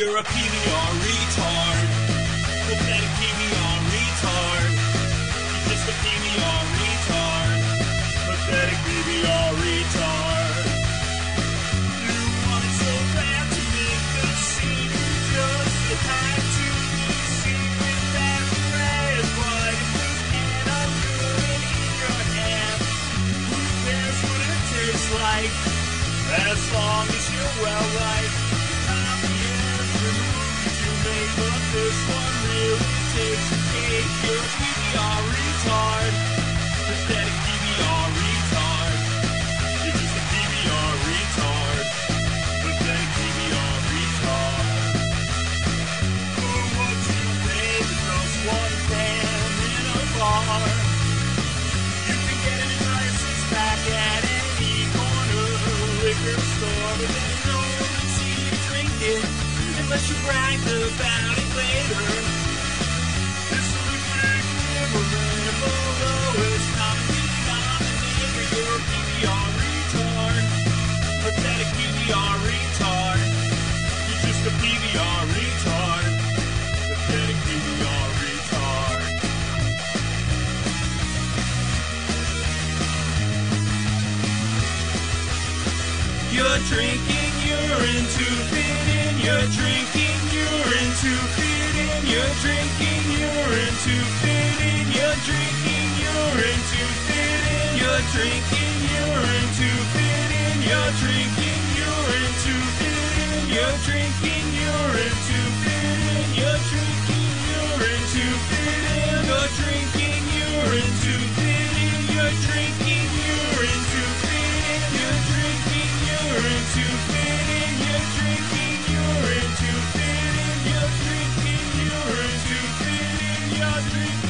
You're a PBR retard. Pathetic PBR retard. You're just a PBR retard. Pathetic PBR retard. You wanted so bad to make the scene. You just had to be seen with that red white and undoing in your hand. Who cares what it tastes like? As long as you're well like liquor store, but no one see you drink it unless you brag about it later. You're drinking urine to fit in. You're drinking urine to fit in. You're drinking urine to fit in. You're drinking urine to fit in. You're drinking urine to fit in. You're drinking urine to fit in. You're drinking urine to fit in. You're drinking urine to fit in. You're drinking urine to fit in. Rodriguez.